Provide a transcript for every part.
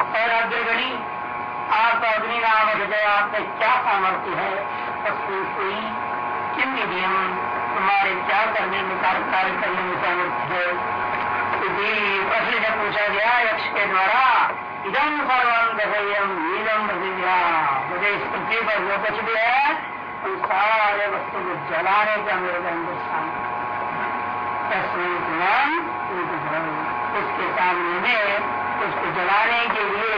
और अग्रगणी आप अग्नि नाम जय आप में क्या सामर्थ्य है? तस्वीर किम विधियम तुम्हारे क्या करने में कार्य करने में सामर्थ्य है? प्रश्न जब पूछा गया, यक्ष के द्वारा इदम सर्वम दसयम पृथ्व्या। मुझे इस पृथ्वी पर जो कुछ भी है, उन सारे वस्तु को जलाने का मेरे अंदर सामर्थ्य तस्वीर उसके सामने में उसको जलाने के लिए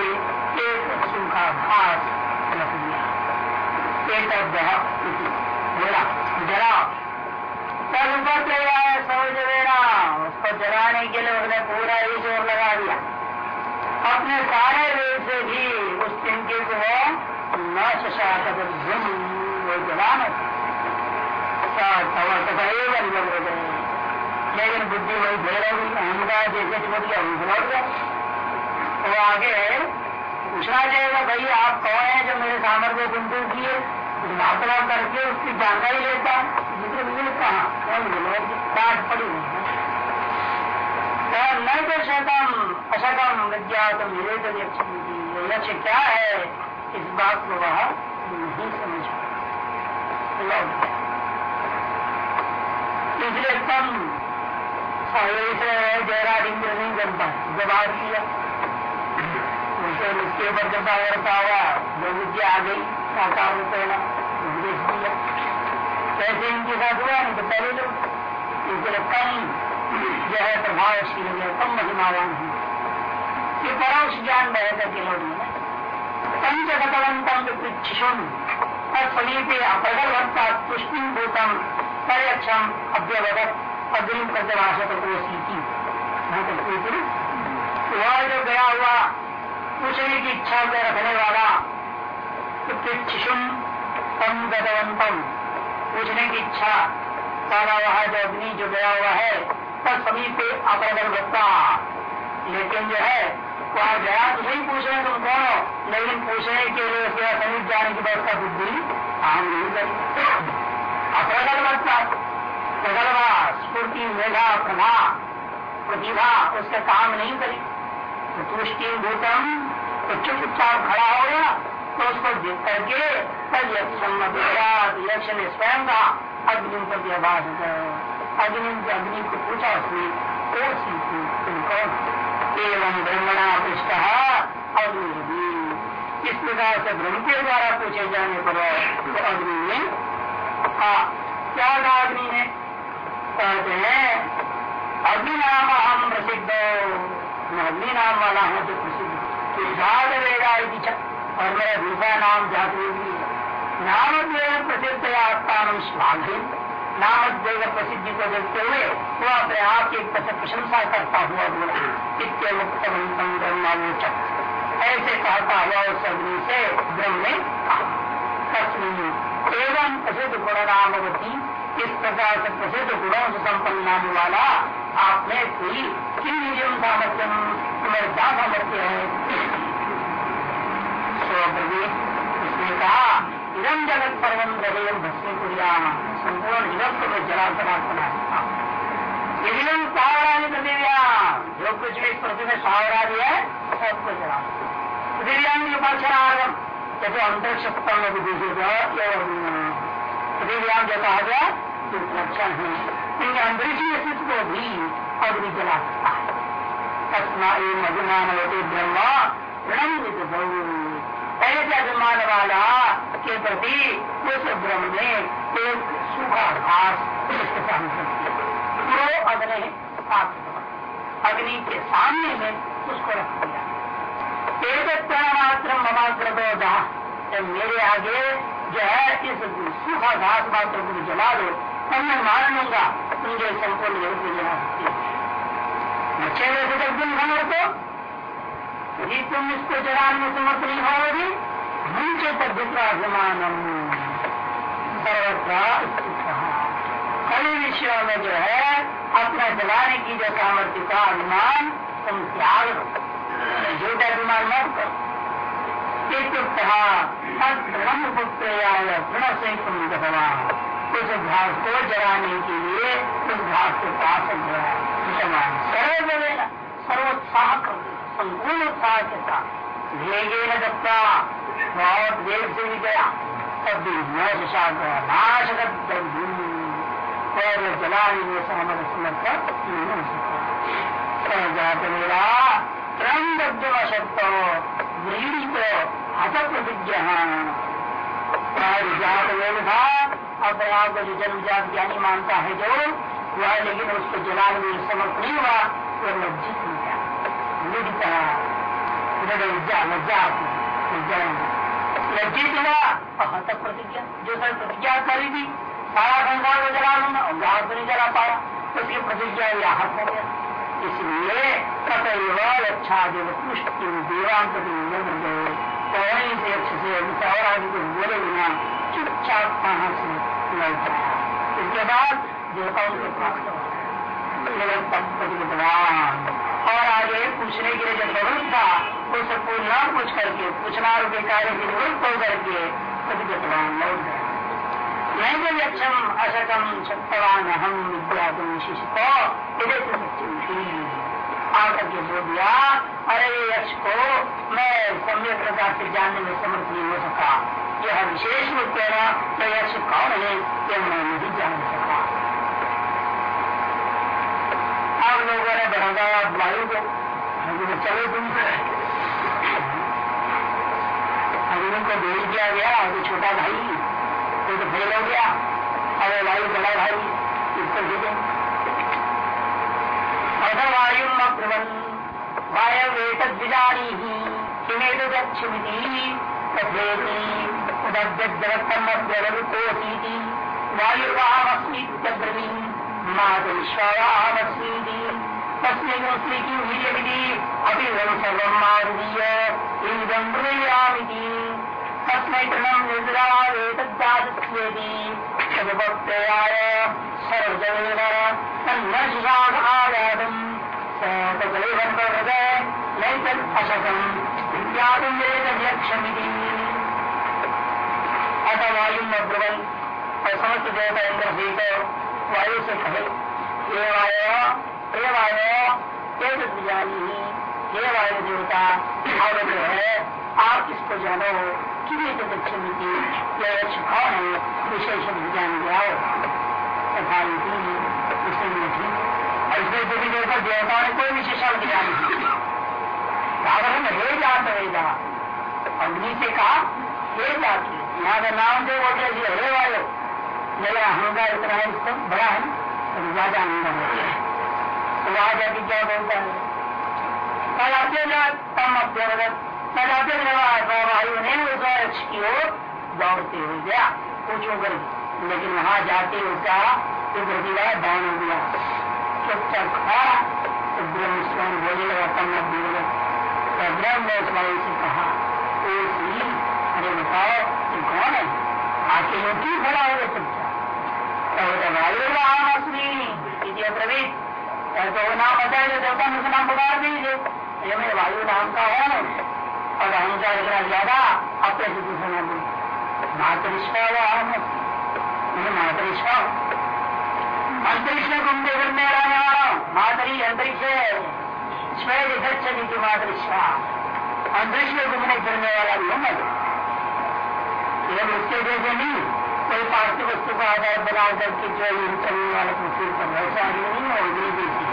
एक सूखा घास रख दिया। एक बोला आया, समझ लेना उसको जलाने के लिए उसने पूरा ही ज़ोर लगा दिया। अपने सारे वेद से भी उस चिंके को न शशाक वो जला न सका लेकिन बुद्धि वही भेड़ अहंकार जैसे छोड़ वही लौट गया। वो आगे पूछना जाएगा भाई आप कौन है जो मेरे सामर्थ्य को दूर किए? वार्तालाप करके उसकी जानकारी लेता दूसरे मुझे कहा बोलो? काट पड़ी और न तो शतम अशतम विज्ञातम विवेक लक्ष्य क्या है? इस बात को वह नहीं समझ लौट गया। इसलिए कम जयराज इंद्र नहीं बनता जवाब किया उसे उसके ऊपर जब वर्षा हुआ जो विद्या आ गई साकार कैसे इनके साथ हुआ नहीं तो पहले लोग इसलिए कम जो है प्रभावशील है कम महिमावान है ये परोक्ष ज्ञान रहेगा के लोग पंचगतवंतम पृक्षुम समीपे अप्रगलवत्ता तुष्टिम भूतम परियक्षम अव्यवगत अग्रिम प्रतिभाषा को सीखी वह जो गया हुआ पूछने की इच्छा को रखने वाला तम गतवंतम पूछने की इच्छा वाला वह जो अग्नि जो गया हुआ है सभी पे अपरगता लेकिन जो है, वहाँ गया तो नहीं पूछ रहे तुम कौन हो? लेकिन पूछने के लिए उसके समीप जाने की व्यवस्था बुद्धि आम नहीं करी अपरगलवत्ता प्रगलवा स्फूर्ति मेघा प्रभा, प्रतिभा, उसके काम नहीं करी। तो तुष्टि भूतम तो चुपचाप खड़ा हो गया तो उसको देख करके यक्ष ने स्वयं का अग्नि पर आवाज़ अग्नि से अग्नि को पूछा, उसने कौन सी तुम कौन एवं ब्रह्मणा पृष्ठ अग्नि इस प्रकार से ब्रह्म के द्वारा पूछे जाने पर तो अग्नि ने कहा, क्या कहा अग्नि ने? कहते हैं, अग्नि नाम हम प्रसिद्ध। अग्नि नाम वाला हूँ जो प्रसिद्ध जात वेदा और मेरा दूसरा नाम जातवेदी नाम प्रसिद्ध आत्मान स्वाधीन देव प्रसिद्धि को देखते हुए वो अपने आप की प्रशंसा करता हुआ बोला मुक्त ऐसे कहता हुआ उस अग्नि से ब्रह्म ने कहा एवं प्रसिद्ध गुण नामवती इस प्रकार से प्रसिद्ध गुणों से संपन्न नाम वाला आपने कोई किन निजम सामर्थ्य तुम्हारे क्या सामर्थ्य है? उसने कहा जगत पर्वम हृदय भस्मी कुरिया संपूर्ण जगत को मैं जला जला बना सकता हूँ। यदि सावरानी जो कुछ भी पृथ्वी में सावरा दिया है सबको जला पृथ्व्यांग उपाक्षरागम जैसे अंतरिक्ष स्तंभ दूसरे पृथ्वीराम जो कहा गया लक्षण है। क्योंकि अंतरिक्षी अस्तित्व को भी अग्नि जला सकता है तस्मा एवं अभिमान होते ब्रह्मा ऐसे अभिमान वाला के प्रति उस ब्रह्म ने एक सूखा घास प्रो अग्नि अग्नि के सामने में उसको रख दिया। एक मात्र ममाग्रदोदा मेरे आगे जो है, इस सूखा घास मात्र को जला दो। तब मैं मान लूँगा। मुझे संपूर्ण जगत में जला सकती है। अच्छे वैसे जब दिन खबर को यदि तुम इसको जलाने में समर्थ नहीं होगी नीचे पर विश्वासमान सर्वत्र कई विषयों में जो है, अपना जलाने की जो सामर्थ्य का अभिमान, तुम त्याग झूठा अभिमान मत करो। तृण भगवान उस घास को जलाने के लिए उस घास के पास गया सर्व देना सर्वोत्साह कर संपूर्ण उत्साह के साथ वेगे न दत्ता बहुत वेग से भी गया तब भी नाश और जलाने में सहमत समर्थ नहीं हो सकता जात मेरा त्रम दग्धम शब्द व्रीडित हत प्रतिज्ञ जात था अपने आप को जो जन्मजात ज्ञानी मानता है जो वह लेकिन उसको जलाने में समर्थ नहीं हुआ वो लज्जित हो गया लुढ़ता लज्जा लज्जा लज्जित हुआ और हत प्रतिज्ञा जो सर प्रतिज्ञा करी थी सारा संसार को जला लूँगा और जहाज़ को नहीं जला पाया उसकी प्रतिज्ञा यह हट हो गया इसलिए तथैव अच्छा देव पुष्टि देवांत वहीं से अच्छे से और को बोले बिना चुपचाप कहाँ से लौट आया इसके बाद के प्राप्त और आगे पूछने के लिए जब ज़रूरत था उसे पूछना पूछ करके पूछना के कार्य की ज़रूरत हो लौट गया नहीं तो यक्षम अशकम छत्तवान हम विद्या तुम शिष्य सच्ची आकर के बोल दिया। अरे यक्ष को मैं सम्यक प्रकार से जानने में समर्थ नहीं हो सका। यह विशेष रूप कहना तो यक्ष कौन है यह मैं नहीं जान सका। अब लोगों ने बढ़ाया वायु को। चलो तुम अर्जुन को भेज दिया गया वो छोटा भाई तो फेल हो गया। अरे वायु बड़ा भाई, इसको भेजे अथवायु अब्रवन वायवेतजानी ही किमेतु गच्छमिति तथेति उदग्रवत्तमब्रवरुतोऽसीति वायुर्वाहमस्मीत्यब्रवी मातरिश्ववाहमस्मीति तस्मिन् ब्रूयामिति तस्मै तृणं निर्दरावेतद्दादस्येति इत्यादि वेदव्यक्षमिति अथ वायुम अब्रुवन् और समस्त देवता इंद्र जी को वायु से कहे ये वायु हे वायु हे वायु देवता है आप इसको जानो किसी तो की यह यक्ष कौन है विशेष जान जाओ तथा उसे थी और इसमें देवी देवता देवताओं ने कोई विशेषण दिया नहीं साधारण हे जात रहेगा अग्नि से कहा हे जाती यहाँ का नाम जो बोलते हैं हे वायु मेरा अहंकार इतना है इसको बड़ा है ज़्यादा अहंकार होता है वहाँ जाके क्या बोलता है कल आते तम अभ्यवगत कल आते वायु ने उस की ओर दौड़ते हुए गया पूछो कर लेकिन वहाँ जाके उसका जो प्रतिभा दान हो गया तो लगा तो अरे कौन है? आके क्यों खड़ा चुपचाप तो तो वो नाम वायु नाम का हूँ? और अहंकार इतना ज़्यादा अपने से दूसरा नाम बोल मातरिश्वा वो अहम मैं अंतरिक्ष में घूमते फिरने रहने वाला हूँ मातरी अंतरिक्ष श्वेत गच्छति की मातरिश्वा अंतरिक्ष में घूमने फिरने वाला भी हूँ मैं केवल उसके जैसे नहीं कोई पार्थिव वस्तु का आधार बना करके जो चलने वाला पृथ्वी पर वैसा आदमी नहीं है अग्नि जैसी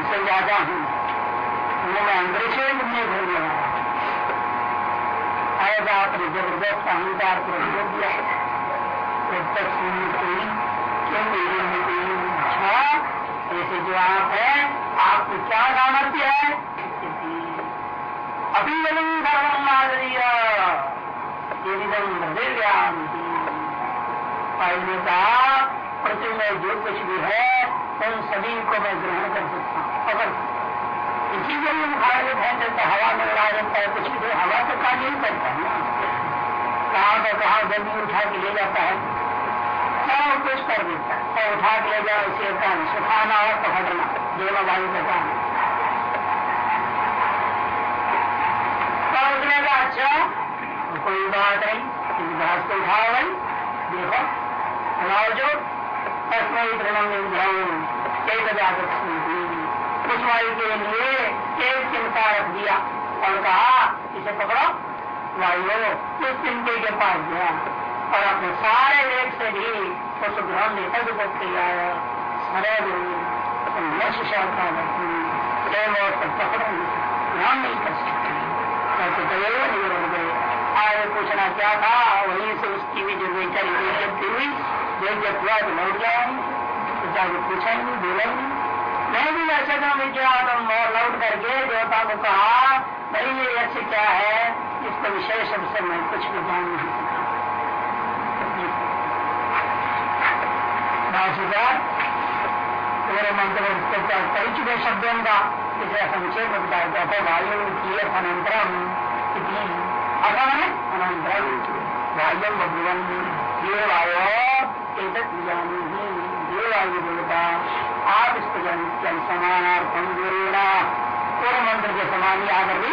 उससे ज़्यादा हूँ मैं अंतरिक्ष में घूमने फिरने वाला ऐसा आपने ज़बरदस्त अहंकार को रोक दिया जब तक सुनने कोई क्यों मेरे में कोई अच्छा ऐसे जो आप है, आपको क्या सामर्थ्य है? अभी धर्म माधुर्य ने कहा प्रति में जो कुछ भी है, उन सभी को मैं ग्रहण कर सकता हूँ। अगर के लिए उठा लेते हैं जैसे हवा में उड़ा जाता है कुछ भी हवा तो काम नहीं करता है ना कहाँ का कहाँ गर्मी उठा के ले जाता है सब कुछ कर देता है तो उठा के ले जाओ उसे काम सुखाना और पकड़ना दोनों वायु का काम उसने कहा अच्छा कोई बात नहीं घास को उठाओ भाई देखो बनाओ जो तस्मय प्रणम एक उस वायु के लिए एक चिंता रख दिया और कहा, इसे पकड़ो, वायु उस चिंते के पास गया और अपने सारे वेग से भी उस ग्रहण लेकर भी करते आया। सरल का प्रेम और पकड़ ग्रहण नहीं कर सकते। गए आगे पूछना क्या था? वहीं से उसकी भी जो बेचारी हुई जब जब हुआ तो लौट तो जाके पूछा ही नहीं भी ऐसे तो मैं क्या, तुम लौट करके देवता को कहा भाई ये ऐसे क्या है? इसको विशेष रूप से मैं कुछ भी जान नहीं पूरे मंत्र चुके शब्दों का, इसे संक्षेप में बताया जाता है वायु की अनंतरम अथवा अनंतरम वायु भगवन, ये वायु एक वायु देवता आप इसको जानते समानार्थम गुरुणा मंत्र के समान ही आकर भी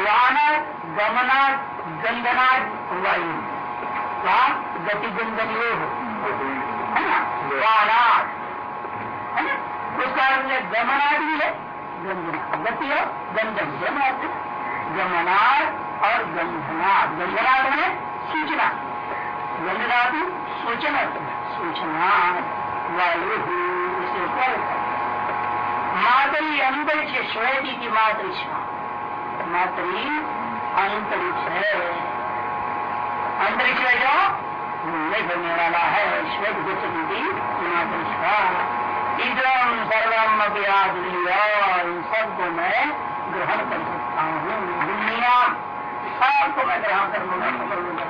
वाहनाथ गमनाथ गंधनाथ वायु वहाँ गति गंधन योग है ना वाहनाथ है ना उसका गमनाथ भी है गंधना गति हो गंधन गमनाथ गमनाथ और गंधनाथ गंधनाथ में सूचना सूचना वायु से मातरी अंतरिक्ष श्वेती की मातृष मातरी अंतरिक्ष है। अंतरिक्ष जो घूमने फिरने वाला है, श्वेत गुप्ती मातृष इधम सर्वम अभियाद इन सबको मैं ग्रहण कर सकता हूँ। दुनिया, सबको मैं ग्रहण कर लूँगा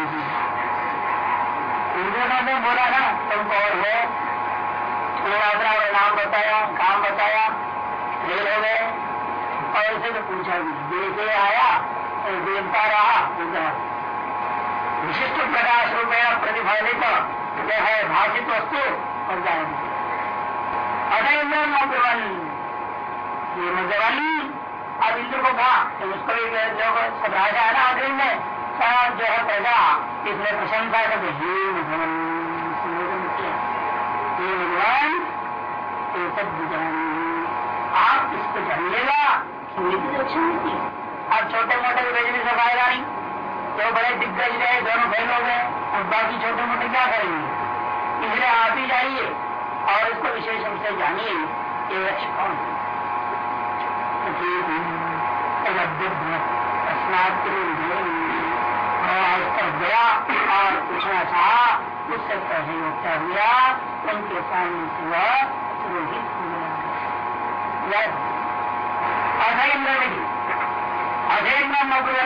उन्होंने ने बोला ना तुम कौन हो। पूरा नाम बताया, काम बताया, फेल हो गए। और उसे तो पूछा भी जैसे आया और देवता रहा विशिष्ट प्रकाश रूपेण प्रतिफलित जो है भाषित वस्तु और जाएँगे अरे इंद्र मगवन ये मगवन अब इंद्र को कहा उसको भी जो सब राजा है ना अग्रिम में? सब जो है प्रजा इसने प्रशंसा कर हे किया हे ये सब आप इसको जानिएगा। नीति तो अब छोटे मोटे बेचने से फ़ायदा नहीं तो बड़े दिग्गज गए दोनों फेल हो। गए और बाकी छोटे मोटे क्या करेंगे? इसलिए आप ही जाइए और इसको विशेष रूप से जानिए ये लक्ष्य कौन है। आज तक गया और पूछना चाहा उससे क्या हुआ उनके सामने से वह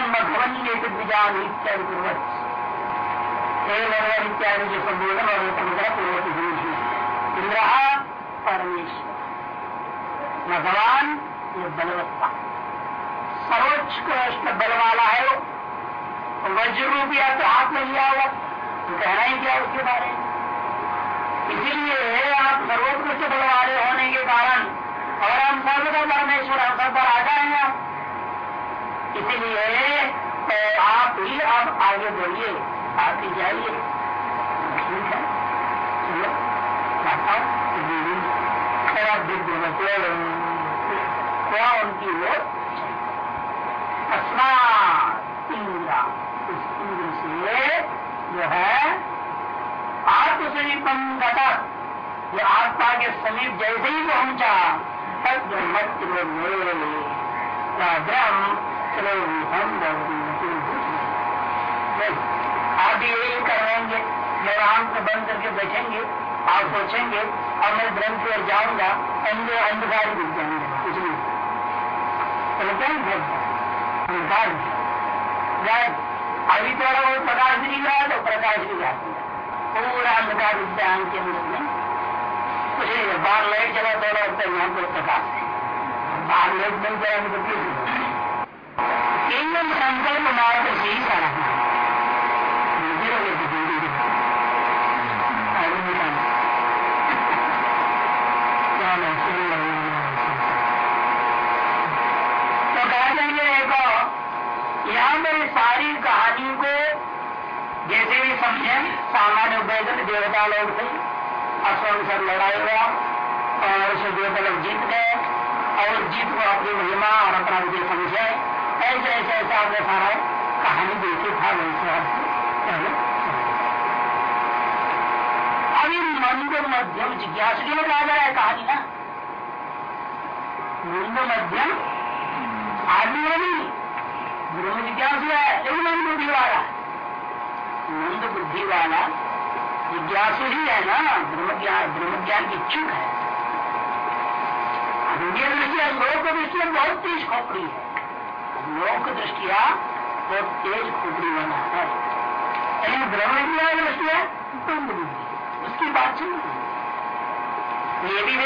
मधुवन ये इत्यादि संबोधन और इंद्र, परमेश्वर, भगवान, ये बलवत्ता। सर्वोत्कृष्ट बल वाला है वो। वज्र रूप या तो हाथ में लिया हुआ। कहना ही क्या उसके बारे में? इसीलिए आप सर्वोत्कृष्ट बल वाले होने के कारण और हम सर्वदा परमेश्वर, हम सब पर आ जाएँगे आप। इसीलिए तो आप ही आप आगे बढ़िए आप ही जाइए। ठीक है? चलो क्या उनकी वो अस्मा इंद्रा उस इंद्र से जो है आत्मसमीपम घटा जो आत्मा के समीप जैसे ही पहुँचा तब ब्रह्म आप भी यही करेंगे जब आम को बंद करके बैठेंगे, आप सोचेंगे और मैं ब्रह्म की ओर जाऊँगा, अंधे अंधकार दिख जाएँगे कुछ नहीं। तो अंधकार। अभी थोड़ा बहुत प्रकाश दिख रहा है तो प्रकाश भी जाती है। पूरा अंधकार उद्यान के अंदर में। कुछ नहीं बाहर लाइट चला थोड़ा होता है यहाँ पर प्रकाश बाहर लाइट बंद करेंगे तो संकल्प मार्ग से ही सारा है तो कहा जाएँगे देखो यहाँ पर सारी कहानी को समझे सामान्य उपेदन देवता लोग थे असम सर लड़ाई हुआ, और उसे देवता लोग जीत गए, और जीत को अपनी महिमा और अपना विजय समझे ऐसे ऐसे ऐसे आपने सारा कहानी देखी था वैसे पहले अभी मंद मध्यम जिज्ञासु के कहा रहा है कहानी ना? मंद मध्यम? आदमी है नहीं। ब्रह्म जिज्ञासु है, लेकिन मंद बुद्धि वाला मंद बुद्धि वाला जिज्ञासु ही है ना ब्रह्म ज्ञान ब्रह्म ज्ञान की इच्छुक है। अन्य दृष्टिया लोक दृष्टिया बहुत तेज खोपड़ी है। लोक दृष्टिया बहुत तेज खोपड़ी वाला है। लेकिन ब्रह्म ज्ञान दृष्टिया बंद बुद्धि। उसकी बात सुन ये भी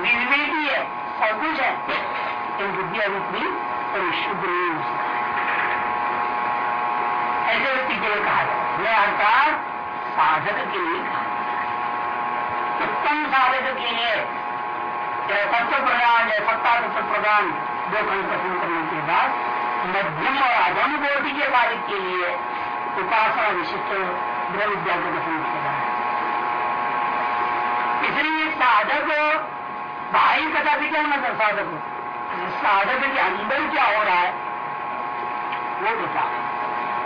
भी विवेकी है, सब कुछ है। इन बुद्धि अभी भी और शुद्ध नहीं हो सका ऐसे व्यक्ति के लिए कहा यह अर्थात साधक के लिए कहा उत्तम साधक के लिए सत्य प्रदान या सत्ता तत्व प्रदान, दो खंड प्रश्न करने के बाद मध्यम और अधम कोटि के कार्य के लिए उपासना विशिष्ट ब्रह्म विद्या को कथन किया है इसलिए साधक बाहरी कथा से क्या मतलब साधक साधक के अंदर क्या हो रहा है, वो बता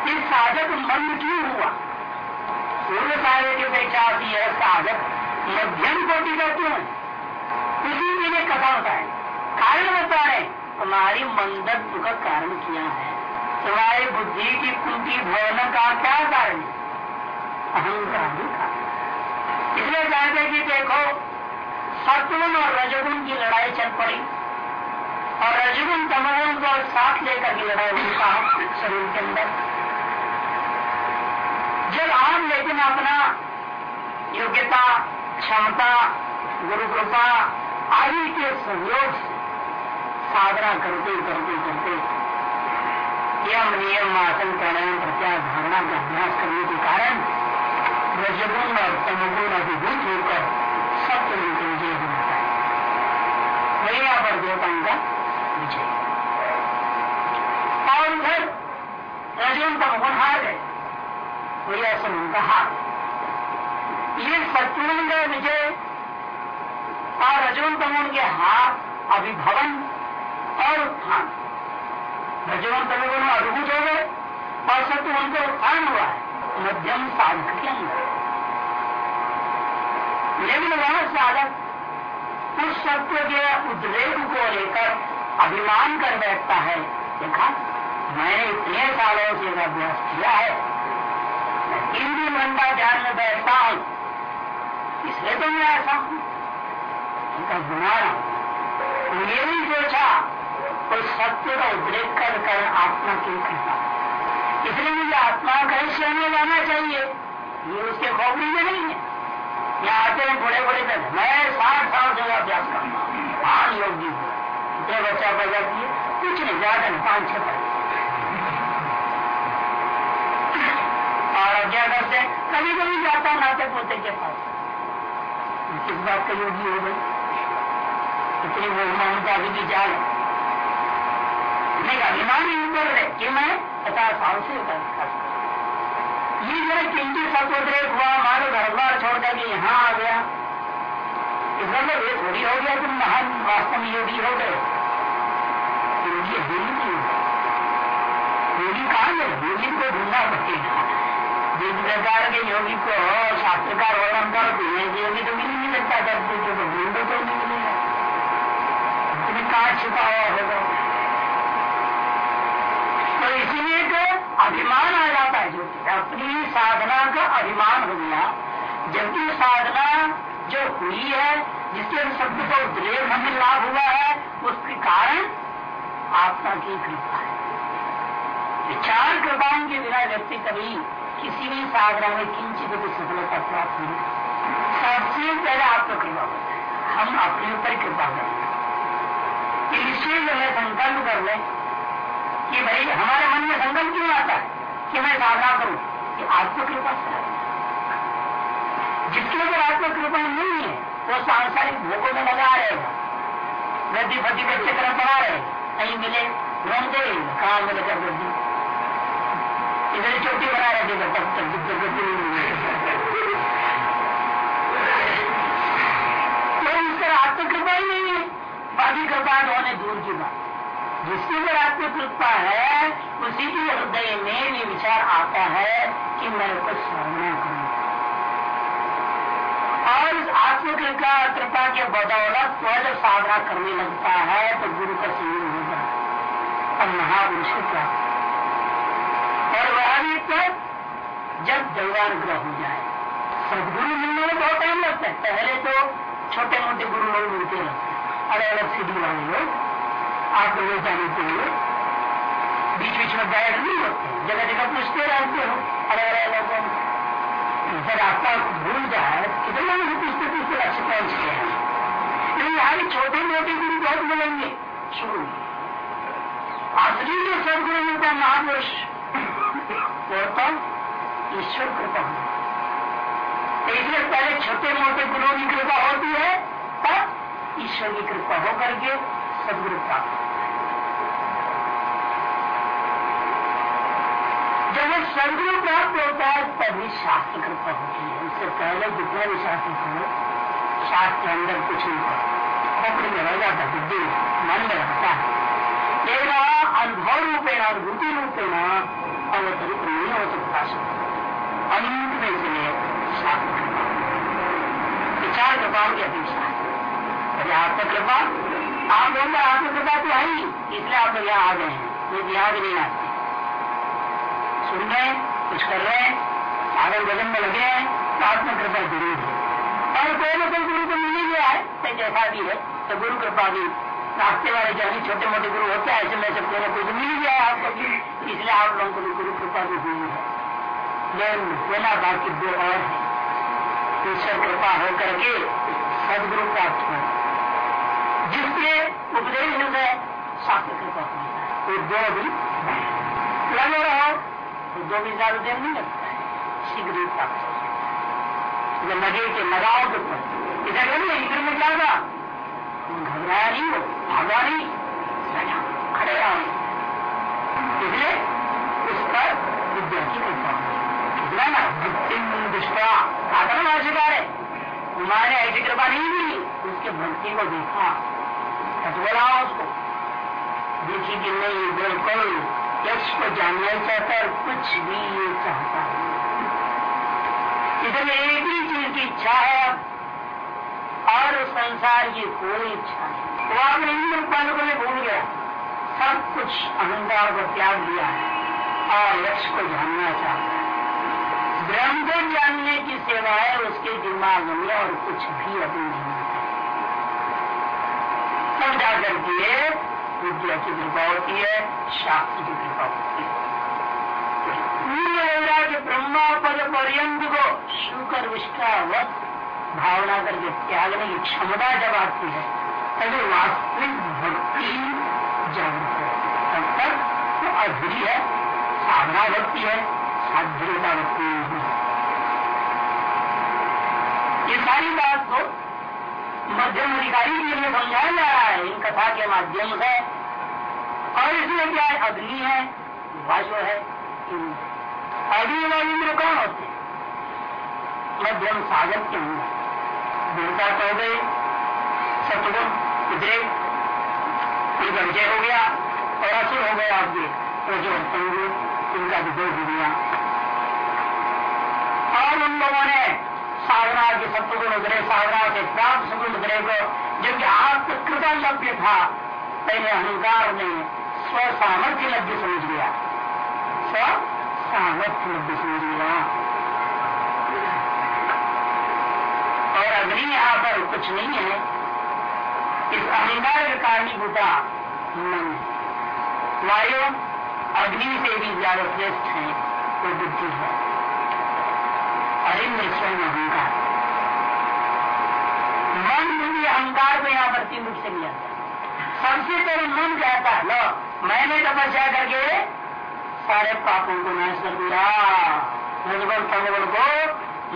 इस साधक मन क्यों हुआ? पूर्व साधक की अपेक्षा आती है साधक। मध्यम कोटि का क्यों? उसी के लिए कथा होता है कारण बता रहे तुम्हारी मंदत्व का कारण क्या है? तुम्हारी बुद्धि की कुंठी भवन का क्या कारण है? अहंकार ही कारण। इसलिए कहते कि देखो सत्वगुण और रजगुण की लड़ाई चल पड़ी। और रजगुण तमगुण को साथ लेकर की लड़ाई होता है शरीर के अंदर। जब आप लेकिन अपना योग्यता, क्षमता गुरु कृपा आदि के सहयोग से साधना करते करते करते यम नियम, आसन, प्राणायाम, प्रत्याग, धारणा का अभ्यास करने के कारण रजगुण और तमगुण अभिभूत होकर सत्य में विजय हो जाता है। वही यहाँ पर देवताओं का विजय। और उधर रजगुण तमगुण हार गए ऐसा ये का विजय और रजगुण तमगुण के हार, अभिभवन और उत्थान। रजगुण तमगुण अभिभूत हो गए और सत्य उनका उत्थान हुआ है। मध्यम साधक के अंदर लेकिन वह साधक उस सत्य के उद्रेक को लेकर अभिमान कर बैठता है, देखा, मैंने इतने सालों से अभ्यास किया है मैं तीन भी घंटा ध्यान में बैठता हूँ। इसलिए तो मैं ऐसा हूँ। उनका गुना ये नहीं सोचा उस सत्य का उद्रेक कर कर आत्मा क्यों करता इसलिए मुझे आत्मा का हिस्से में लाना चाहिए। ये उसके खोपड़ी में नहीं है। यहाँ आते हैं बड़े बड़े तक मैं साठ साल से अभ्यास करता हूँ। महान योगी हूँ। इतने बच्चा पैदा किए, कुछ नहीं, ज़्यादा नहीं पाँच छह पैसे क्या करते कभी कभी जाता हूँ, नाते पोते के पास। किस बात का योगी हो गई। इतनी वो ममता भी जाल नहीं अभिमान ही बोल रहे कि मैं पचास साल से ये जो है किंचित हुआ, मानो घर बार छोड़ करके यहाँ आ गया। इस मतलब ये थोड़ी हो गया, तुम महान वास्तव में योगी हो गए। योगी अभी नहीं। योगी कहाँ गए योगी को ढूंढना पड़ेगा। जिस प्रकार के योगी को शास्त्रकार वर्णन करो तो ये योगी तो भी नहीं लगता जब को तो नहीं मिलेगा। उसने कहा छिपा हुआ होगा। तो इसीलिए तो अभिमान आ जाता है ज्योति अपनी साधना का अभिमान हो गया। जबकि साधना जो हुई है, जिसके शब्द को उद्रेक हमें लाभ हुआ है, उसके कारण आपका की कृपा है। विचार कृपाओं के बिना व्यक्ति कभी किसी भी साधना में किंचित भी सफलता प्राप्त नहीं। सबसे पहले आपको कृपा हम अपने ऊपर कृपा करें निश्चय जो है संकल्प कर ले कि भाई हमारे मन में संकल्प क्यों आता है कि मैं साधना करूँ? कि आत्म कृपा से जिसके ऊपर आत्म कृपा नहीं है, वो सांसारिक भोगों में लगा रहेगा गद्दी फद्दी के चक्र बना रहे कहीं मिले ढूंढते ही कहा मिले गद्दी इधर चोटी बना रहे थे तब तक गद्दी तो इस तरह आत्मकृपा ही नहीं है। बाकी कृपा तो होने दूर की बात। जिसके ऊपर आत्मकृपा है, उसी के हृदय में ये विचार आता है कि मैं कुछ सामना करूँ। और इस आत्मकृपा कृपा के बदौलत वह जब साधना करने लगता है तो गुरु का सहयोग होगा और महापुरुष प्राप्त भी तब जब दैवानुग्रह हो जाए, सदगुरु मिलने में बहुत टाइम लगता है। पहले तो छोटे मोटे गुरु लोग मिलते रहते हैं। अलग अलग सीढ़ी वाले लोग, आप लोग जाने के लिए बीच बीच में गाइड नहीं होते। जगह जगह पूछते रहते हो। अलग अलग लोगों में जब आपका भूल जाए कितने लोग पूछते पूछते लक्ष्य पहुँच गए हैं। लेकिन यहाँ छोटे मोटे गुरु बहुत मिलेंगे। शुरू असली जो सदगुरु मिलता है महापुरुष वो तो ईश्वर कृपा होती इसलिए पहले छोटे मोटे गुरुओं की कृपा होती है, तब ईश्वर की कृपा होकर के सदगुरु प्राप्त जब वो सदगुरु प्राप्त होता है, तभी शास्त्र कृपा होती है। उससे पहले जितने भी शास्त्र हो शास्त्र अंदर कुछ नहीं खोपड़ी में रह जाता बुद्धि मन में रहता है। अनुभव रूपेण अनुभूति रूपेण अवतरित नहीं हो। सकता अनंत में इसलिए विचार कृपाओं की अपेक्षा है आत्म कृपा आप लोगों का आत्म कृपा तो ही इसलिए आप यहाँ आ गए हैं ये भी नहीं आते सुन रहे हैं कुछ कर रहे हैं आगे वज़न में लगे हैं तो आत्म कृपा ज़रूर है और कोई ना कोई गुरु को मिल ही गया है जैसा भी है तो गुरु कृपा भी रास्ते वाले जानी छोटे मोटे गुरु होते हैं, ऐसे में सब कोई तो मिल गया है आपको भी इसलिए आप लोगों को भी गुरु कृपा भी हुई है। लेकिन लेना बाकी दो और है। ईश्वर कृपा होकर के सदगुरु प्राप्त हो जिसके उपदेश से शास्त्र कृपा है। तो दो भी लगे रहो तो दो भी ज़्यादा देर नहीं लगता है। शीघ्र प्राप्त हो लगे के लगाओ ऊपर, इधर नहीं, इधर में था घबराया नहीं भागा नहीं। खड़े रहो। इसलिए उस पर विद्या की कृपा ना दुष्टा, साधन भाषिकार है। उन्होंने ऐसी कृपा नहीं मिली उसके भक्ति को देखा। बोला उसको। देखी कि नहीं बिल्कुल यक्ष को जानना चाहता है कुछ भी ये चाहता है इधर एक ही चीज़ की इच्छा है और संसार की कोई इच्छा नहीं। वो अपने इंद्र पल को भूल गया। सब कुछ अहंकार को त्याग दिया है और लक्ष्य को जानना चाहता है। ब्रह्म को जानने की सेवा है, उसके दिमाग में और कुछ भी अभी नहीं तब जाकर के विद्या की कृपा होती है, शास्त्र की कृपा होती है। पूर्ण ब्रह्मा पद पर्यंत को शुकर विष्टावत भावना करके त्यागने की क्षमता जब आती है, तभी वास्तविक भक्ति जागृत है तब तक तो अधूरी है, साधना भक्ति है, साध्यता भक्ति ये सारी बात को मध्यम अधिकारी के लिए समझाया जा रहा है, इन कथा के माध्यम से। और इसमें क्या है, अग्नि है, वायु है अग्नि व इंद्र कौन होते मध्यम सागर के अंदर देवता तो हो गए। सतगुण उद्रेक विजय हो गया और असुर हो गए आपके। तो जो संगु इनका भी दो दुनिया और उन लोगों ने साधना के सत्वगुण उतरे साधना से प्राप्त सगुण उतरे को जो जबकि आत्मकृता लभ्य था, पहले अहंकार ने स्व सामर्थ्य लभ्य समझ लिया स्व सामर्थ्य लभ्य समझ लिया अग्नि यहाँ पर कुछ नहीं है। इस अहंकार के कारण कारणीभूता मन। वायु अग्नि से भी ज़्यादा श्रेष्ठ है, वो बुद्धि है। और अरिंद स्वयं अहंकार मन बुद्धि अहंकार को यहाँ पर तीन रूप से लिया सबसे पहले मन कहता है, लो, मैंने तपस्या करके सारे पापों को नाश कर दिया। रजगुण को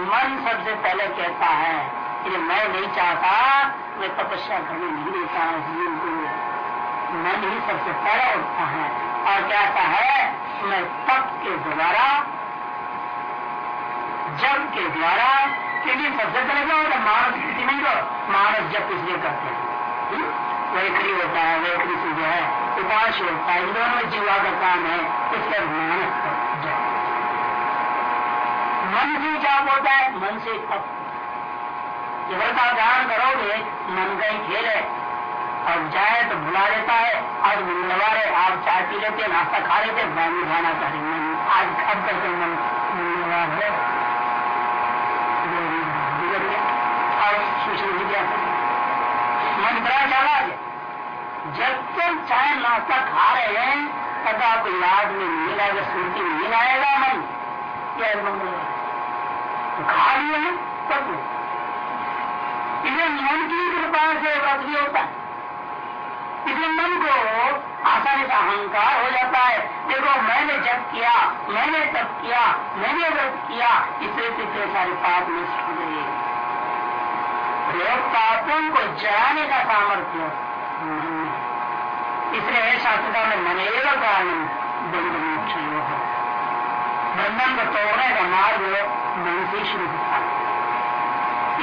मन सबसे पहले कहता है। कि मैं नहीं चाहता, मैं तपस्या करने नहीं देता जीव को मन ही सबसे पहले उठता है। और कहता है, मैं तप के द्वारा जब के द्वारा क्योंकि सबसे पहले क्या होता है, मानस स्थिति नहीं तो मानस जब इसलिए करते हैं। वैखरी होता है वैखरी से जो है, उपास होता है, इन दोनों में जीवा का काम है इसलिए मानस जब मन से जाप होता है, मन से तप। का ध्यान करोगे मन का ही खेल है। और जाए तो भुला देता है। आज मंगलवार है, आप चाय पी लेते, नाश्ता खा लेते, में खाना खा रहे मन आज अब करते मन मंगलवार है। और मन बड़ा चला जब तक चाय, नाश्ता खा रहे हैं, तब आपको याद में नहीं आएगा स्मृति में आएगा मन। क्या मंगलवार। तो खा लिए तब मन की कृपा से भी होता है। इसलिए मन को आसानी से अहंकार हो जाता है। देखो, मैंने जब किया, मैंने तब किया, मैंने व्रत किया इससे पिछले सारे पाप नष्ट हो गए। पापों को जलाने का सामर्थ्य इसलिए शास्त्रता में मनेव कारण बंध मोक्ष बंधन को तोड़ने का मार्ग मन से शुरू होता है।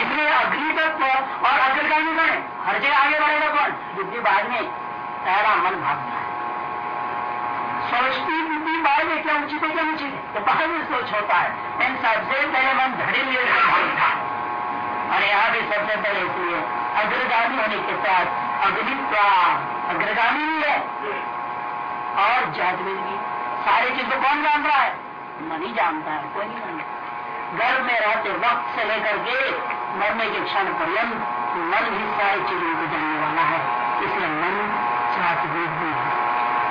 इसलिए अग्नि तत्व और अग्रगामी बने हर जगह आगे बढ़ेगा कौन? बुद्धि बाद में पहला मन भागना है। सोचती बाद में क्या उचित है, क्या उचित है? तो बाद में सोच होता है। इन सबसे पहले मन धड़ी लिए भागता और यहाँ भी सबसे पहले इसलिए अग्रगामी होने के साथ अग्नि अग्रगामी भी है। और जागृत भी। सारी चीज़ को कौन जान रहा है? मन ही जानता है, कोई नहीं जानता। घर में रहते वक्त से लेकर के मरने के क्षण पर्यंत मन ही सारी चीज़ों को जानने वाला है। इसलिए मन जात वेद है।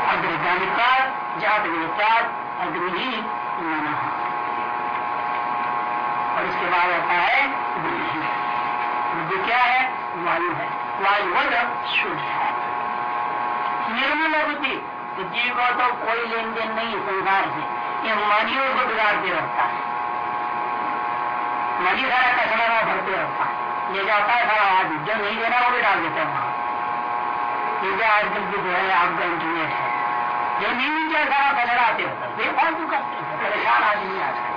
अग्रगामिका जात वेदात अग्नि ही मन और इसके बाद आता है बुद्धि। क्या है? वायु है। वायु वह शुद्ध है। निर्मल बुद्धि। बुद्धि को तो कोई लेन देन नहीं संसार से। ये मनियों को बिगाड़ते रहता है। मनी सारा का कचरा वहाँ भरते रहता है ले जाता है सारा आज जो नहीं देना वो भी डाल देते हैं वहाँ। जो आजकल की जो है आपका इंटरनेट है, जो नहीं मिल जाए सारा कचरा आते रहता है हैं परेशान आदमी आजकल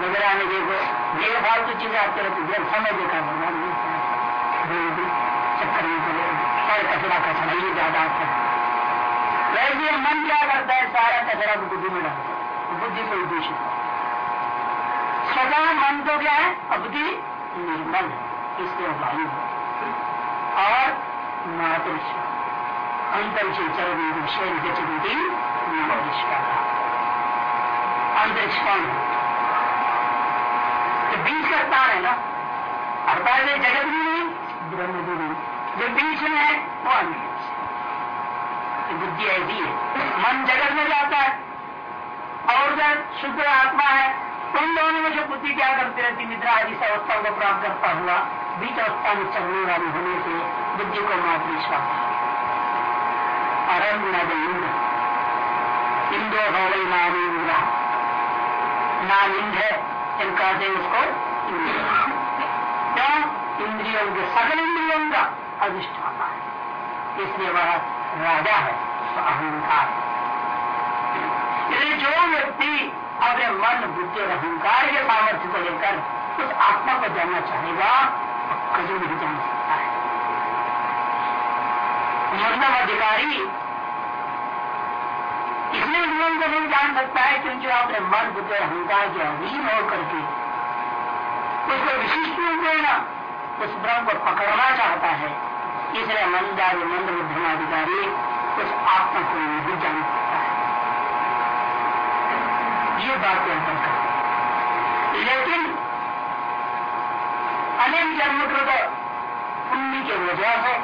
नज़र आने देखो बेफालतू चीज़ें आते रहती है समय देखा भगवान चक्कर में चले सारे कचरा कचरा ये ज़्यादा आता है। वैसे मन क्या करता है, सारा कचरा को बुद्धि में डालता है। बुद्धि को उद्देश्य स्वतः मन तो क्या है? अवधि निर्मल। इसलिए वायु और मातृश अंतरिक्ष चरबी विषय गति अंतरिक्ष कौन तो बीच का स्थान है ना? अर्थात जगत भी नहीं, ब्रह्म भी नहीं। जो बीच में है, वो अंतरिक्ष बुद्धि ऐसी है। मन जगत में जाता है। और जब शुद्ध आत्मा है उन दोनों में जो बुद्धि क्या करती रहती निद्रा आदि से अवस्थाओं को प्राप्त करता हुआ, बीच अवस्था में चलने वाली होने से बुद्धि को मात्र विश्वास अरम इंद्र इंदो भवई नाम इंद्र। नाम इंद्र है इन कहते उसको क्यों? इंद्रियों के सकल इंद्रियों का अधिष्ठाता है। इसलिए वह राजा है अहंकार जो व्यक्ति अपने मन बुद्धि और अहंकार के सामर्थ्य को लेकर उस आत्मा को जानना चाहेगा तो कभी नहीं जान सकता है। मतलब अधिकारी इसलिए जीवन को नहीं जान सकता है क्योंकि अपने मन बुद्धि और अहंकार के अधीन होकर के उसको विशिष्ट रूप देना, उस ब्रह्म को पकड़ना चाहता है। इसलिए मंदारी मंद बुद्धिमाधिकारी उस आत्मा को नहीं जान सकता है ये बात यहाँ पर लेकिन पूर्व जन्म कृत पुण्य के वजह से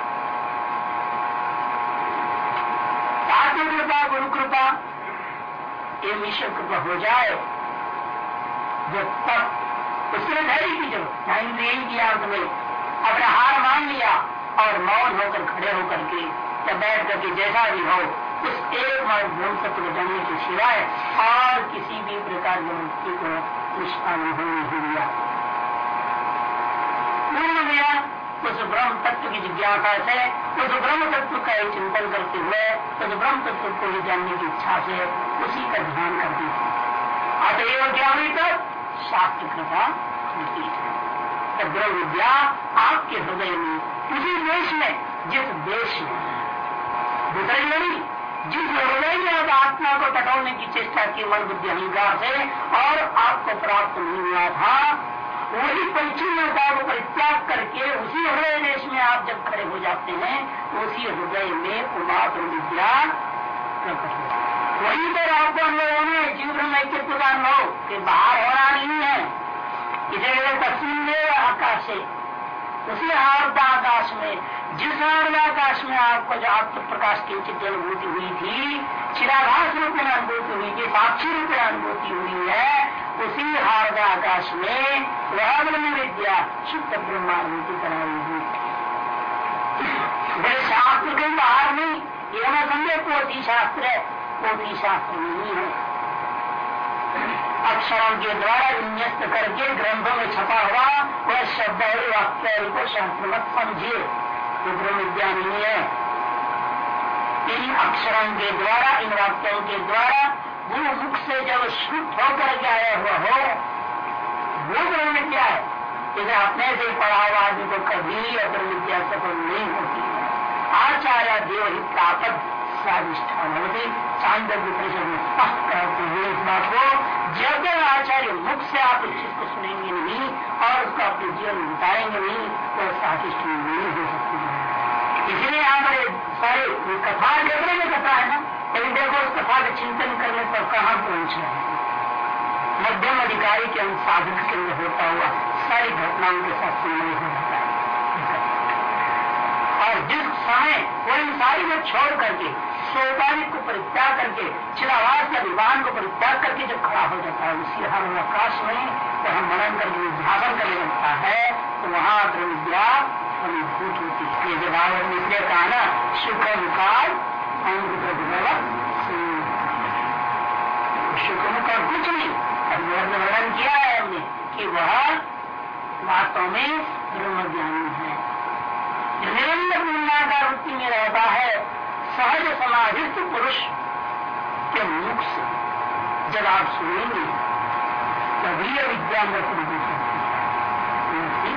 आत्मकृपा गुरु कृपा ये ईश्वर कृपा हो जाए जब तक उसमें धैर्य की ज़रूरत नहीं तो किया तुम्हें अपना हार मान लिया और मौन होकर खड़े होकर के, या बैठ करके जैसा भी हो उस एक ब्रह्म सत्य को जानने के सिवाय और किसी भी प्रकार की मुक्ति को निष्ठान होने नहीं दिया। पूर्ण गया उस ब्रह्म तत्व की जिज्ञासा से, उस ब्रह्म तत्व का चिंतन करते हुए, उस ब्रह्म तत्व को ही जानने की इच्छा से उसी का ध्यान करते हैं अतएव तो शास्त्र कृपा तो ब्रह्म विद्या आपके हृदय में, उसी देश में, जिस देश में दूसरे नहीं जिस हृदय में अब आत्मा को टटोलने की चेष्टा की मन बुद्धि अहंकार से और आपको प्राप्त नहीं हुआ था, वही परिचन्नता को परित्याग करके उसी हृदय देश में आप जब खड़े हो जाते हैं तो उसी हृदय में उमात्र विद्या हो। वहीं पर आपको अनुभव होने जीव ब्रह्म का अनुभव कि बाहर हो रहा नहीं है इसे तस्वीर आकाश है। उसी आकाश में, जिस आकाश में आपको जो आत्म प्रकाश की उचित अनुभूति हुई थी चिराभास रूप में अनुभूति हुई थी, साक्षी रूप में अनुभूति हुई है, उसी आकाश में वह विद्या, शुद्ध ब्रह्मानुभूति कराई मेरे शास्त्र के बाहर नहीं ये न समझे पोथी शास्त्र है पोथी शास्त्र नहीं है। अक्षरों के द्वारा विन्यस्त करके ग्रंथों में छपा हुआ वह शब्द वाक्य को शास्त्र मत समझिए वो विद्या नहीं है इन अक्षरों के द्वारा इन वाक्यों के द्वारा वो मुख से जब शुद्ध होकर के आया हुआ हो वो ब्रह्म विद्या है? इसे अपने से पढ़ा हुआ आदमी को कभी ब्रह्म विद्या सफल नहीं होती आचार्य देव ही प्राप्त स्वादिष्ठान होती चाँद परिषद में स्पष्ट करते हुए इस बात को जब आचार्य मुख से आप इस चीज़ को सुनेंगे नहीं और उसको अपने जीवन में बिताएँगे नहीं तो स्वादिष्ट नहीं हो सकती है इसलिए यहाँ पर सारे कथा जगह में कथा है ना लेकिन देखो उस कथा के चिंतन करने पर कहाँ पहुँच रहे हैं। मध्यम अधिकारी के अनुसाधन के अंदर होता हुआ सारी घटनाओं के साथ सुनने हो है और जिस समय इन सारी को छोड़ करके सोपानिक को परित्याग करके चिरावास का विवान को परित्याग करके जब खड़ा हो जाता है, उसी हर आकाश में वह मनन करके उद्घाटन करने लगता है तो वहाँ विद्या अनुभूत होती है। ये जब आवरण इसलिए कहा ना, सुख विकार शुक्र का कुछ नहीं वर्णन किया है हमने, कि वह वास्तव में ब्रह्म ज्ञानी है। निरंतर निंदाकार वृत्ति में रहता है, सहज समाधिस्थ पुरुष के मुख से जब आप सुनेंगे तभी यह विद्या में हो सकती। है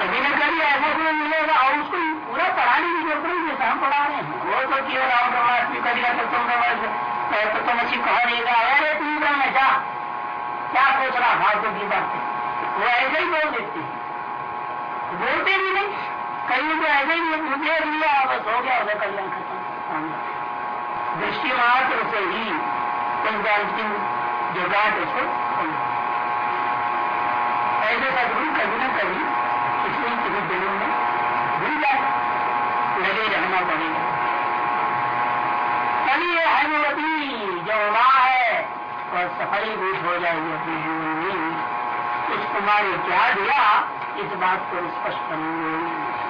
कभी न कभी ऐसा कोई मिलेगा और उसको पूरा पढ़ाने की ज़रूरत नहीं जैसा हम पढ़ा रहे हैं। वो तो केवल राम ब्रह्माष्टमी कभी का तत्व ब्रह्म तत्व मसी कहा देगा अरे तुम ब्रह्म जा क्या सोच रहा फालतू की बात? वो ऐसे ही बोल देते हैं। बोलते भी नहीं। कहीं तो ऐसे ही मुझे लिया बस हो गया होगा कल्याण खत्म। दृष्टि मात्र से ही उनका अंतिम जो गांठ उसको। ऐसे सदगुरु कभी ना कभी किसी किसी दिनों में भूल जाए। लगे रहना पड़ेगा। तभी ये हनुवती जो माँ है वह भूत हो जाएगी अपने जीवन में उस कुमार ने क्या दिया इस बात को स्पष्ट करेंगे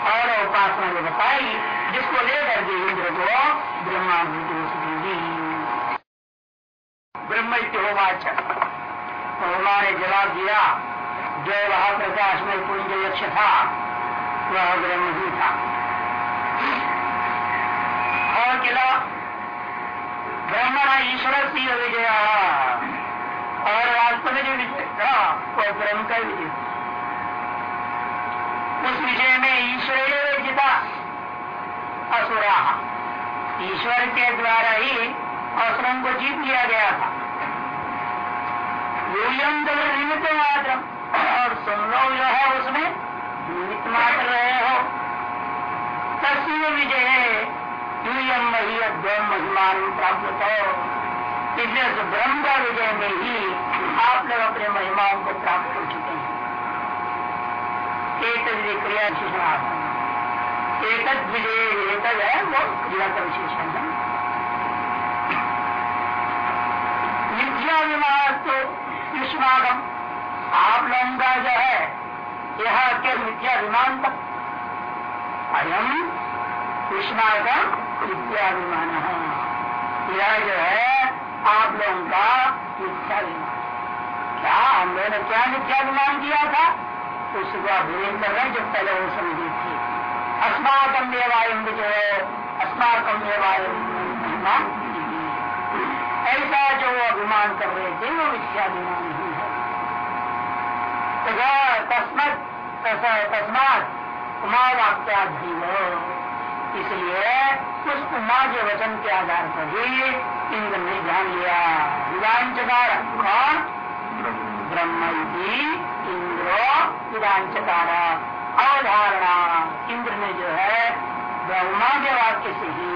और उपासना ने बताई, जिसको लेकर के इंद्र को ब्रह्मानुभूति हो सकेंगी ब्रह्म होवाच ब्रह्मा ने जवाब दिया, जो वह प्रकाश में पुंज यक्ष था, वह ब्रह्म ही था। और किला ब्रह्मण ईश्वर सी विजय। और वास्तव में जो विजय। था वह ब्रह्म का विजय। उस विषय में ईश्वर जिता असुरा। ईश्वर के द्वारा ही असुरम को जीत लिया गया था। यूयम तो निमित्त मात्र और सुन लो जो है उसमें निमित्त मात्र रहे हो। तस्वीर विजय यूयम वही अद्वम महिमान प्राप्त हो? इसलिए ब्रह्म का विजय में ही आप लोग अपने महिमाओं को प्राप्त कर चुके हैं। एक क्रिया विशेषण एक है वो क्रिया का विशेषण है विद्या तो युष्मागम आप लोगों का जो है यह के विद्याभिमान तक अयम युष्मागम विद्याभिमान यह जो है आप लोगों का मिथ्याभिमान क्या हम लोगों ने क्या मिथ्याभिमान किया था उसको अभिमान कर रहे हैं जो पहले वो समझी थी अस्माकम वायु जो है अस्माकम वायु ऐसा जो वो अभिमान कर रहे थे, वो मिथ्याभिमान ही है। तस्मत तस्मात कुमार वाक्याधीन इसलिए उस उमा के वचन के आधार पर ही इंद्र ने ध्यान लिया। विधानचकार कौन? ब्रह्म विधानचकार अवधारणा इंद्र ने जो है, ब्रह्मा के वाक्य से ही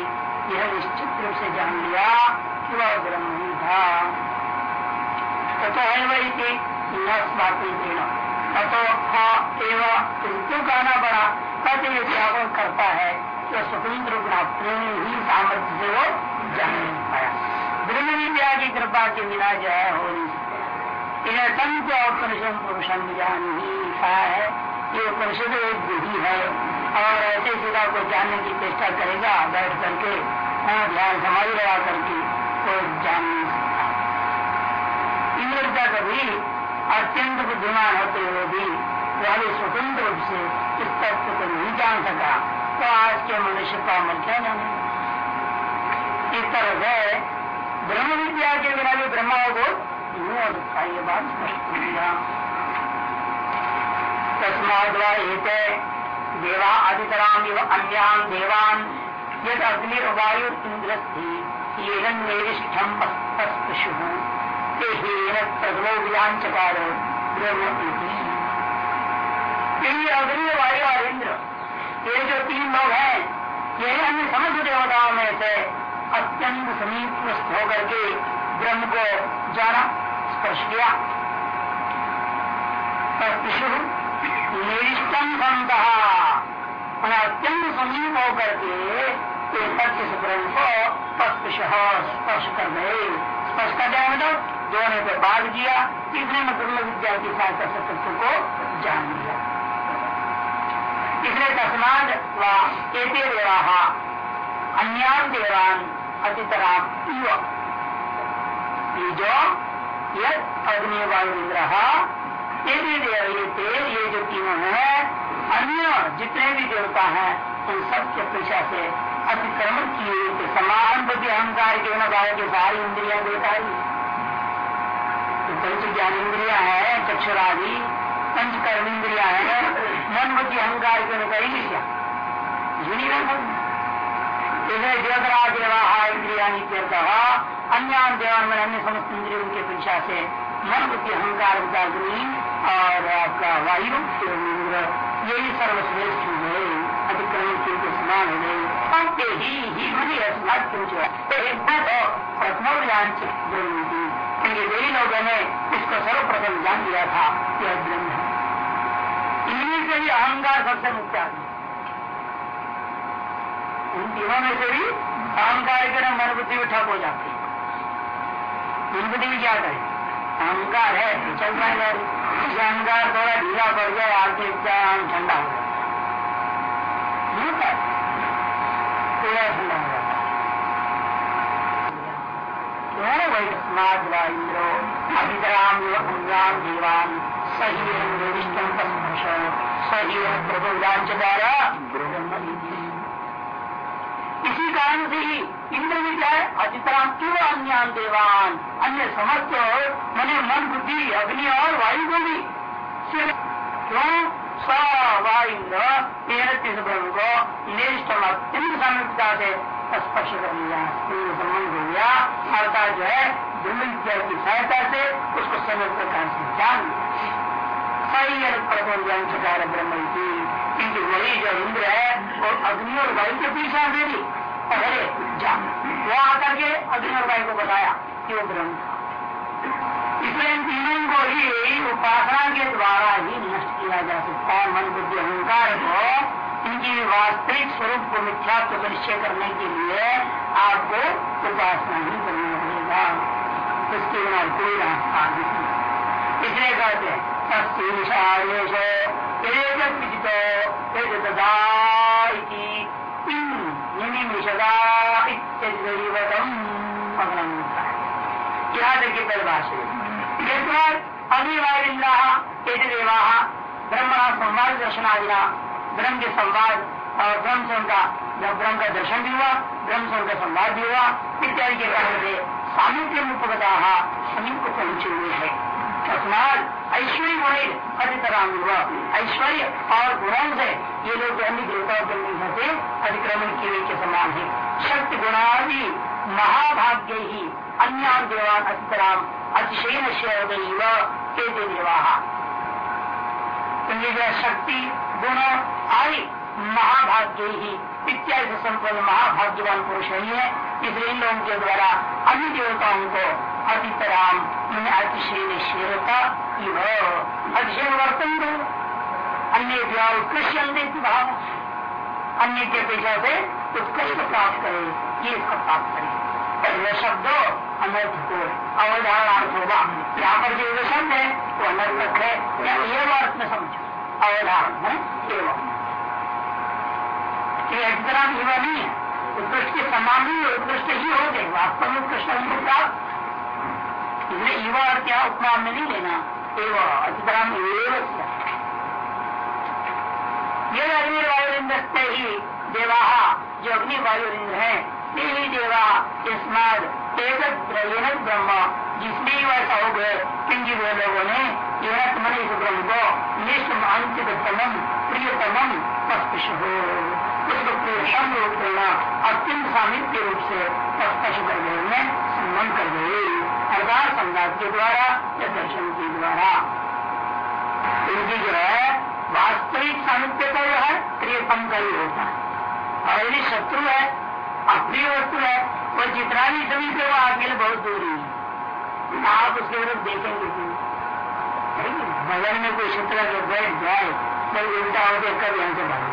यह निश्चित रूप से जान लिया कि वह ब्रह्म ही था तो है वही थी तो एवं क्यों कहना पड़ा कहते त्यागन करता है तो स्वतंत्र रूप प्रेम ही सामर्थ्य से वो जान नहीं पाया। ब्रह्म विद्या की कृपा के बिना जो है, हो नहीं सकता इन्हें संत पुरुषम ज्ञान ही कहा है। ये उपनिषद एक विधि है और ऐसे सीधा को जानने की चेष्टा करेगा, बैठ करके ध्यान समाधि लगा करके वो जान नहीं सकता इंद्रता कभी अत्यंत बुद्धिमान होते हुए भी वह स्वतंत्र रूप से इस तत्व को नहीं जान सका तो आज के मनुष्य का अमल क्या जाने इस तरह से ब्रह्म विद्या के बिना भी ब्रह्मा को यूँ हो सकता ये बात स्पष्ट गया तस्माद्वा एक देवा अधितराम अन्यान देवान यद अग्नि वायु इंद्रस्थी येन निरिष्ठम अस्पृशु प्रथमो ज्ञान चकार अग्नि वायु और इंद्र ये जो तीन लोग हैं, ये अन्य समझ देवताओं में से अत्यंत समीप होकर के ब्रह्म को जाना, स्पर्श किया। संत। अत्यंत समीप होकर के सत्य से ब्रह्म को स्पर्श स्पर्श कर गए। स्पर्श कर जाए मतलब दो ने तो बाध किया, तीसरे में ब्रह्म विद्या की सहायता से तत्व को जान लिया। इसलिए तस्माद वे देवा, अन्यान देवान अतितराम ये जो यद अग्नि वायुन्द्र ये देव ये जो तीनों है, अन्य जितने भी देवता हैं, उन सबके अपेक्षा से अतिक्रमण किए थे। समान बुद्धि अहंकार के न भाव के सारी इंद्रिया देता ही। पंच ज्ञान इंद्रिया है, चक्षुरादि, पंच कर्म इंद्रिया है, मन बुद्धि अहंकार के ने कहेंगे क्या नहीं रहता इसलिए देवतरा देवा इंद्रिया अन्य देवान में अन्य समस्त इंद्रियों के पीछा से मन बुद्धि अहंकार अग्नि और आपका वायु इंद्र यही सर्वश्रेष्ठ हुए अतिक्रमण के समान हो। गए ही ही मुझे अस्मात क्यों प्रथम ज्ञान क्योंकि वही लोगों ने इसको सर्वप्रथम जान लिया था। यह ब्रह्म। है इन्हीं से भी अहंकार सबसे मुक्त इन तीनों में से भी अहंकार के मन बुद्धि भी ठप हो जाती है मन बुद्धि भी क्या करे? अहंकार है तो चल रहा है। अहंकार थोड़ा ढीला पड़ जाए आगे ज्ञान ठंडा हो जाए पूरा। ठंडा हो जाता है अभितराम अन्यान देवान। सही सही प्रभुदारा इसी कारण से ही इंद्र भी क्या है अचितराम क्यों अन्य देवान। अन्य समस्त मैंने मन, बुद्धि, अग्नि और वायु को भी। क्यों? इंद्र तेरतीस ब्रह्म को निष्ठ अत्यंत सामर्थ्यता से स्पर्श कर लिया संबंध हो गया अर्थात जो है ब्रह्म विद्या की सहायता से उसको समय प्रकार से जान। लिया सही ब्रह्म की क्योंकि वही जो इंद्र है वो अग्नि और वायु के पीछे दे दी पहले जान। वो आकर के अग्नि और वायु को बताया कि वो ब्रह्म था। इसलिए इन तीनों को ही उपासना के द्वारा ही नष्ट किया जा सकता है। मन बुद्धि अहंकार को इनकी वास्तविक स्वरूप को मिथ्यात्व को निश्चय करने के लिए आपको उपासना ही करना पड़ेगा। उसके बिना कोई रास्ता नहीं। इसलिए कहते हैं इत्यम यहाँ भाषण अग्निवायुन्द्रा देवा ब्रह्मणा संवाद दर्शनादिना ब्रह्म के संवाद और ब्रह्म से उनका जब ब्रह्म का दर्शन भी हुआ ब्रह्म से उनका संवाद भी हुआ इत्यादि के कारण से सामिप्य उपगता समीप को पहुँचे हुए है तस्मात ऐश्वर्य गुण अधितराम हुआ ऐश्वर्य और गुणों से ये लोग अन्य देवताओं के नहीं होते अतिक्रमण किए के समान है। शक्ति गुणादि, महाभाग्य ही अन्य देवान अतितराम अतिशय के देवा जो शक्ति, गुण आदि, महाभाग्य ही, इत्यादि संपन्न महाभाग्यवान पुरुष नहीं है। इसलिए इन लोगों के द्वारा अन्य देवताओं को अतितराम। अतिशय शेरता अतिशय वर्तन दो। अन्य उत्कृष्ट अन्य भाव। अन्य के पेशा से उत्कृष्ट प्राप्त करे। ये इसका प्राप्त करे। यह शब्द अनर्थ को अवधारणार्थ होगा। यहाँ पर जो शब्द है, वो अनर्थक है। या एवं अर्थ में समझो। अवधारण, है एवं तरह युवा नहीं है। उत्कृष्ट के समान ही उत्कृष्ट ही हो गए। वास्तव में उत्कृष्ट हमको प्राप्त इसलिए युवा अर्थ क्या उपमान में नहीं लेना। एवं ये अग्नि वायुरिंद्र ही देवा, जो अग्नि वायुरिंद्र है, ये ही देवा स्मार्ट ब्रह्म, जिसमें ही वैसा गए क्योंकि वे लोगों ने, यह मन इस ब्रह्म को निष्ठ अंतिमतम प्रियतमम स्पष्ट हो। उसको प्रियतम रूप देना, अत्यंत सामित्य रूप से स्पष्ट कर गए उन्हें सम्मान कर गए अर्थात संघात के द्वारा या दर्शन के द्वारा। इनकी जो है, वास्तविक सामित्य का जो है प्रियतम का ही होता है। और यदि शत्रु है अप्रिय वस्तु है वो जितना भी सभी से वो लिए बहुत दूरी है आप उसके तरफ़ देखेंगे बगल में कोई शत्रु के बैठ जाए तो उल्टा हो जाए कब यहाँ से भाग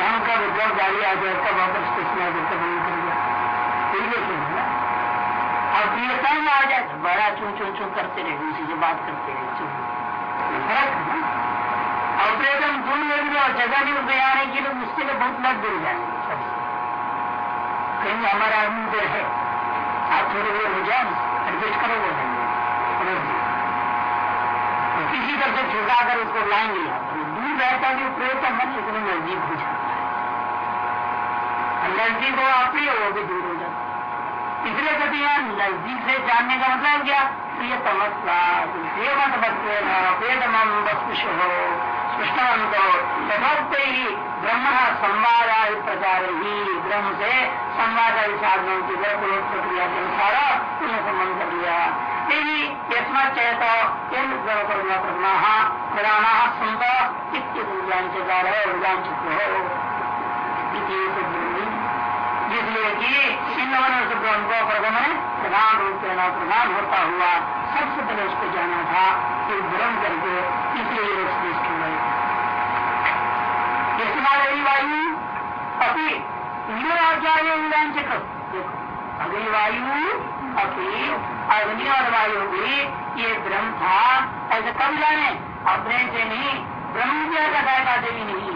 यहाँ कब जब गाड़ी आ जाए कब वापस आ जाए कब बंद कर दिया ठीक है क्यों ना प्रियता में आ जाए तो बड़ा चू चू चू करते रहे, उसी से बात करते रहे चू फ़र्क है ना? और प्रियतम तुम लोग और जगह भी आने के लिए उसके लिए बहुत लग गिर जाएँगे कहीं हमारा आदमी जो है, आप थोड़े देर हो जाए एडजस्ट करो वो तो किसी तरह से छुटा कर उसको लाएँगे। दूर रहता है प्रयोग का मन इतने नज़दीक हो जाता है। नज़दीक हो आप भी दूर हो जाता इसलिए कभी यहाँ नज़दीक से जानने का मतलब क्या? प्रिय तमस्ता प्रिय मत बस हो। स्पष्टवंतो तथोक्त ही ब्रह्म संवाद आदि प्रचार ही ब्रह्म से संवाद आदि साधनों की प्रक्रिया के अनुसार उन्हें संबंध कर लिया। यस्मत चेत संत है हो। जिसलिए कि ब्रह्म को प्रथम प्रधान रूप से प्रधान होता हुआ सबसे पहले उसको जाना था कि भ्रम करके इसलिए लोग श्रेष्ठ हुए इसमें वायु अपनी यूराचार्य देखो अग्निवायु अपनी अग्नि और वायु भी ये ब्रह्म था ऐसे कब जाने अपने से नहीं ब्रह्म क्या कथाएगा देवी नहीं